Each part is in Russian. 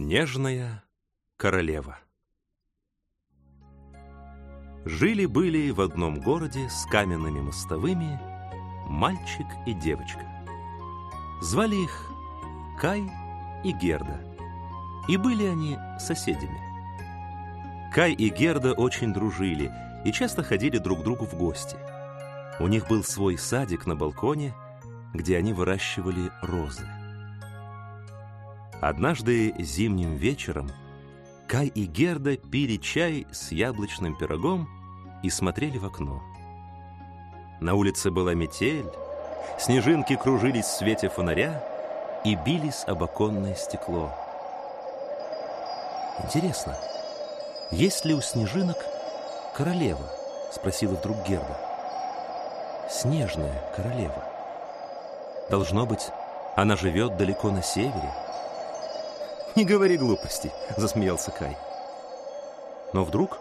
Снежная королева Жили-были в одном городе с каменными мостовыми мальчик и девочка. Звали их Кай и Герда, и были они соседями. Кай и Герда очень дружили и часто ходили друг к другу в гости. У них был свой садик на балконе, где они выращивали розы. Однажды зимним вечером Кай и Герда пили чай с яблочным пирогом и смотрели в окно. На улице была метель, снежинки кружились в свете фонаря и бились об оконное стекло. «Интересно, есть ли у снежинок королева?» — спросила вдруг Герда. «Снежная королева. Должно быть, она живет далеко на севере». «Не говори глупости», — засмеялся Кай. Но вдруг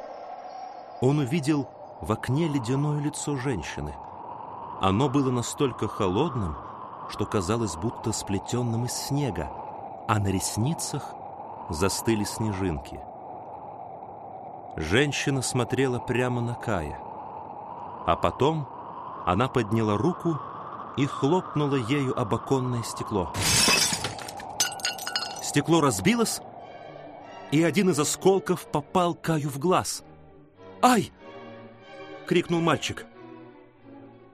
он увидел в окне ледяное лицо женщины. Оно было настолько холодным, что казалось будто сплетенным из снега, а на ресницах застыли снежинки. Женщина смотрела прямо на Кая, а потом она подняла руку и хлопнула ею об оконное стекло. Стекло разбилось, и один из осколков попал Каю в глаз. «Ай!» — крикнул мальчик.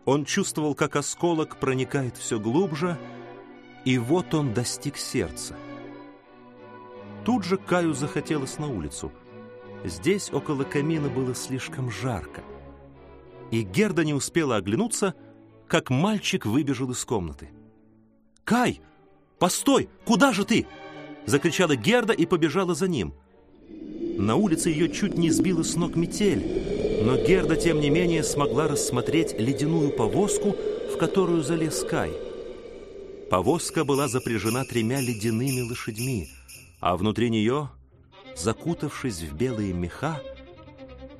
Он чувствовал, как осколок проникает все глубже, и вот он достиг сердца. Тут же Каю захотелось на улицу. Здесь около камина было слишком жарко. И Герда не успела оглянуться, как мальчик выбежал из комнаты. «Кай, постой! Куда же ты?» Закричала Герда и побежала за ним. На улице ее чуть не сбила с ног метель, но Герда, тем не менее, смогла рассмотреть ледяную повозку, в которую залез Кай. Повозка была запряжена тремя ледяными лошадьми, а внутри нее, закутавшись в белые меха,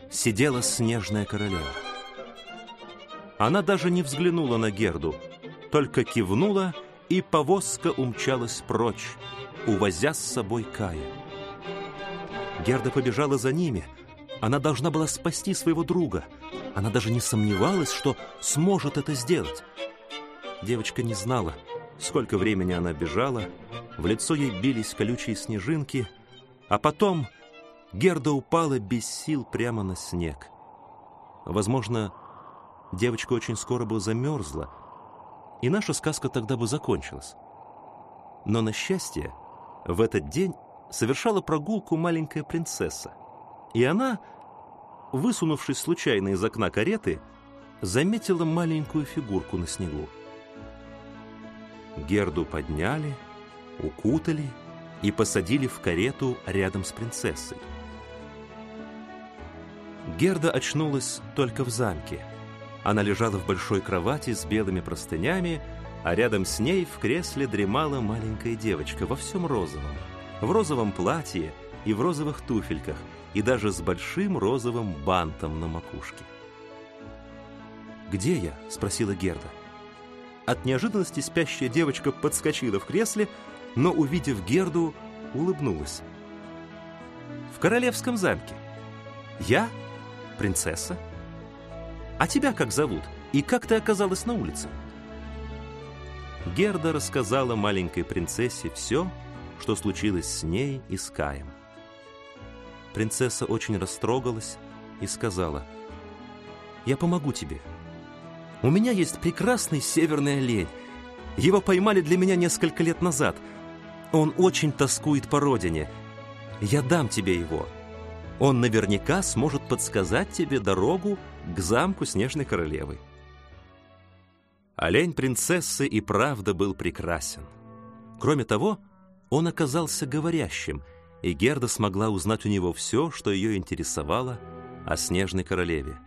сидела снежная королева. Она даже не взглянула на Герду, только кивнула, и повозка умчалась прочь, увозя с собой Кая. Герда побежала за ними. Она должна была спасти своего друга. Она даже не сомневалась, что сможет это сделать. Девочка не знала, сколько времени она бежала. В лицо ей бились колючие снежинки. А потом Герда упала без сил прямо на снег. Возможно, девочка очень скоро бы замерзла, и наша сказка тогда бы закончилась. Но на счастье, в этот день совершала прогулку маленькая принцесса. И она, высунувшись случайно из окна кареты, заметила маленькую фигурку на снегу. Герду подняли, укутали и посадили в карету рядом с принцессой. Герда очнулась только в замке. Она лежала в большой кровати с белыми простынями, а рядом с ней в кресле дремала маленькая девочка во всем розовом, в розовом платье и в розовых туфельках, и даже с большим розовым бантом на макушке. «Где я?» — спросила Герда. От неожиданности спящая девочка подскочила в кресле, но, увидев Герду, улыбнулась. «В королевском замке. Я принцесса. А тебя как зовут? И как ты оказалась на улице?» Герда рассказала маленькой принцессе все, что случилось с ней и с Каем. Принцесса очень растрогалась и сказала, «Я помогу тебе. У меня есть прекрасный северный олень. Его поймали для меня несколько лет назад. Он очень тоскует по родине. Я дам тебе его. Он наверняка сможет подсказать тебе дорогу к замку Снежной Королевы». Олень принцессы и правда был прекрасен. Кроме того, он оказался говорящим, и Герда смогла узнать у него все, что ее интересовало о Снежной Королеве.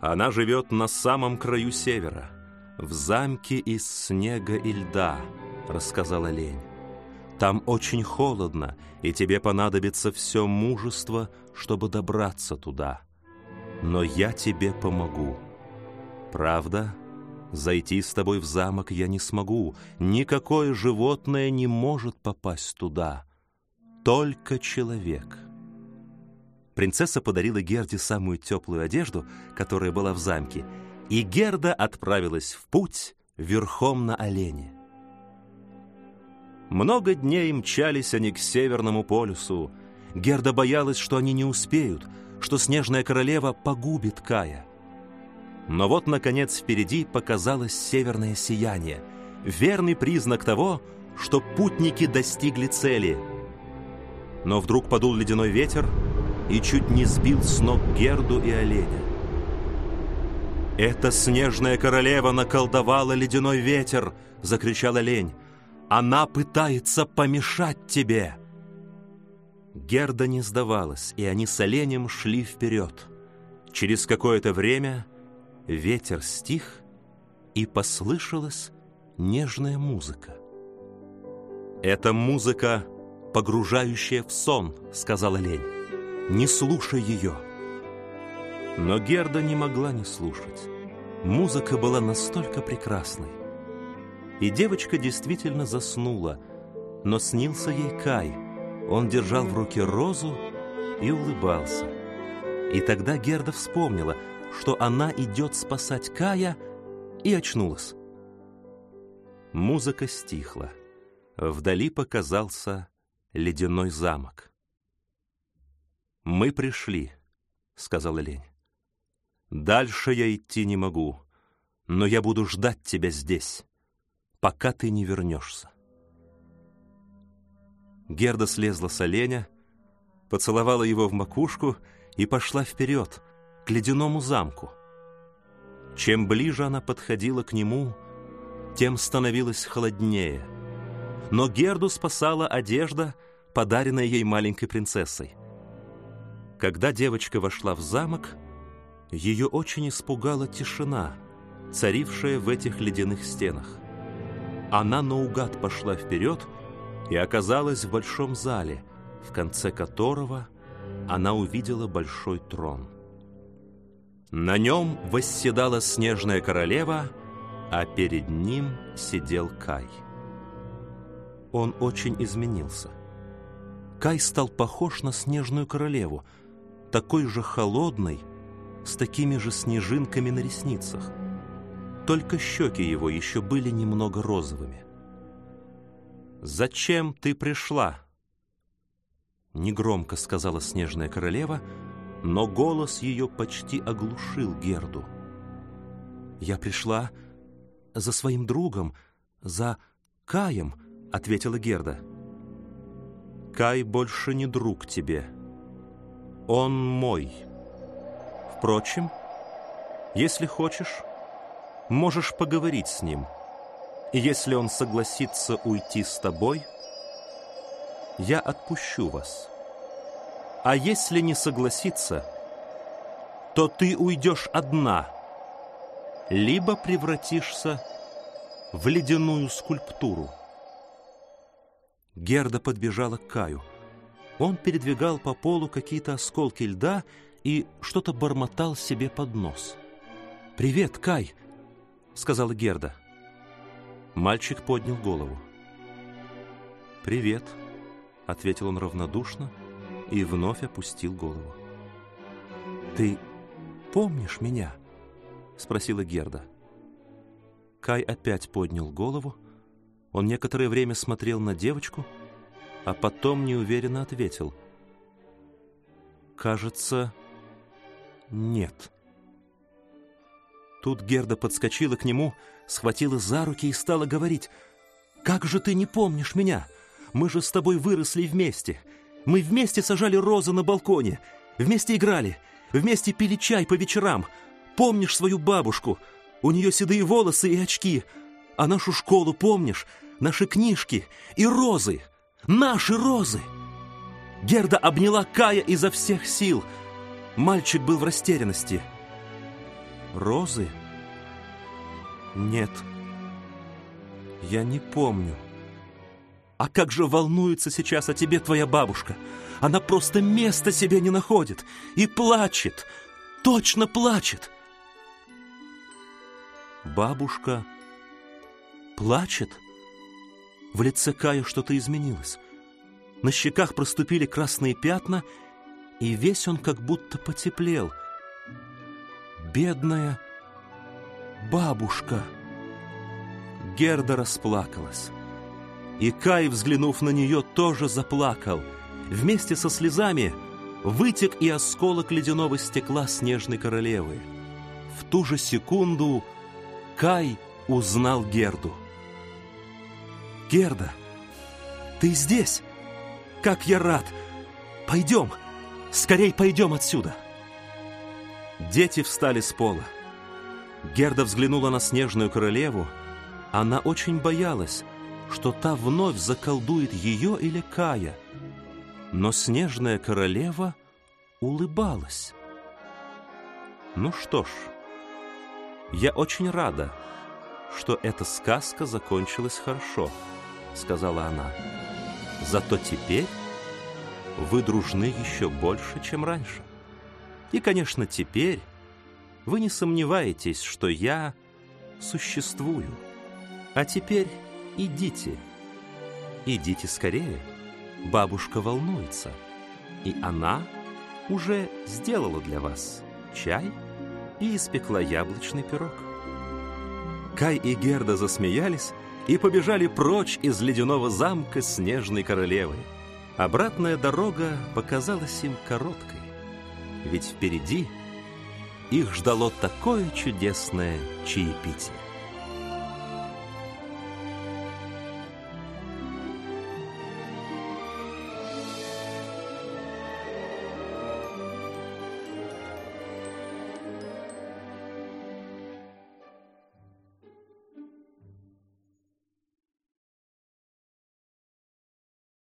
Она живет на самом краю севера, в замке из снега и льда, рассказал олень. Там очень холодно, и тебе понадобится все мужество, чтобы добраться туда. Но я тебе помогу. Правда? Зайти с тобой в замок я не смогу. Никакое животное не может попасть туда. только человек. Принцесса подарила Герде самую теплую одежду, которая была в замке, и Герда отправилась в путь верхом на олене. Много дней мчались они к Северному полюсу. Герда боялась, что они не успеют, что Снежная Королева погубит Кая. Но вот, наконец, впереди показалось северное сияние, верный признак того, что путники достигли цели. Но вдруг подул ледяной ветер и чуть не сбил с ног Герду и оленя. «Эта снежная королева наколдовала ледяной ветер!» — закричала лень. «Она пытается помешать тебе!» Герда не сдавалась, и они с оленем шли вперед. Через какое-то время ветер стих, и послышалась нежная музыка. «Это музыка, погружающая в сон», — сказала лень. «Не слушай ее». Но Герда не могла не слушать. Музыка была настолько прекрасной. И девочка действительно заснула, но снился ей Кай. Он держал в руке розу и улыбался. И тогда Герда вспомнила, что она идет спасать Кая, и очнулась. Музыка стихла. Вдали показался ледяной замок. «Мы пришли», — сказала лень. «Дальше я идти не могу, но я буду ждать тебя здесь, пока ты не вернешься». Герда слезла с оленя, поцеловала его в макушку и пошла вперед, к ледяному замку. Чем ближе она подходила к нему, тем становилось холоднее. Но Герду спасала одежда, подаренная ей маленькой принцессой. Когда девочка вошла в замок, ее очень испугала тишина, царившая в этих ледяных стенах. Она наугад пошла вперед и оказалась в большом зале, в конце которого она увидела большой трон. На нем восседала снежная королева — а перед ним сидел Кай. Он очень изменился. Кай стал похож на снежную королеву, такой же холодный, с такими же снежинками на ресницах. Только щеки его еще были немного розовыми. «Зачем ты пришла?» Негромко сказала снежная королева, но голос ее почти оглушил Герду. «Я пришла, за своим другом, за Каем», — ответила Герда. «Кай больше не друг тебе. Он мой. Впрочем, если хочешь, можешь поговорить с ним. Если он согласится уйти с тобой, я отпущу вас. А если не согласится, то ты уйдешь одна» либо превратишься в ледяную скульптуру. Герда подбежала к Каю. Он передвигал по полу какие-то осколки льда и что-то бормотал себе под нос. «Привет, Кай!» — сказала Герда. Мальчик поднял голову. «Привет», — ответил он равнодушно и вновь опустил голову. «Ты помнишь меня?» — спросила Герда. Кай опять поднял голову. Он некоторое время смотрел на девочку, а потом неуверенно ответил. «Кажется, нет». Тут Герда подскочила к нему, схватила за руки и стала говорить. «Как же ты не помнишь меня? Мы же с тобой выросли вместе. Мы вместе сажали розы на балконе, вместе играли, вместе пили чай по вечерам, Помнишь свою бабушку? У нее седые волосы и очки. А нашу школу помнишь? Наши книжки и розы. Наши розы!» Герда обняла Кая изо всех сил. Мальчик был в растерянности. «Розы? Нет, я не помню. А как же волнуется сейчас о тебе твоя бабушка? Она просто места себе не находит и плачет, точно плачет. Бабушка плачет? В лице Кая что-то изменилось. на щеках проступили красные пятна, и весь он как будто потеплел. Бедная бабушка! Герда расплакалась. И Кай, взглянув на нее, тоже заплакал. Вместе со слезами вытек и осколок ледяного стекла снежной королевы. В ту же секунду Кай узнал Герду. «Герда, ты здесь? Как я рад! Пойдем, скорей пойдем отсюда!» Дети встали с пола. Герда взглянула на снежную королеву. Она очень боялась, что та вновь заколдует ее или Кая. Но снежная королева улыбалась. «Ну что ж, я очень рада, что эта сказка закончилась хорошо», — сказала она. «Зато теперь вы дружны еще больше, чем раньше. И, конечно, теперь вы не сомневаетесь, что я существую. А теперь идите. Идите скорее. Бабушка волнуется. И она уже сделала для вас чай и испекла яблочный пирог. Кай и Герда засмеялись и побежали прочь из ледяного замка снежной королевы. Обратная дорога показалась им короткой, ведь впереди их ждало такое чудесное чаепитие.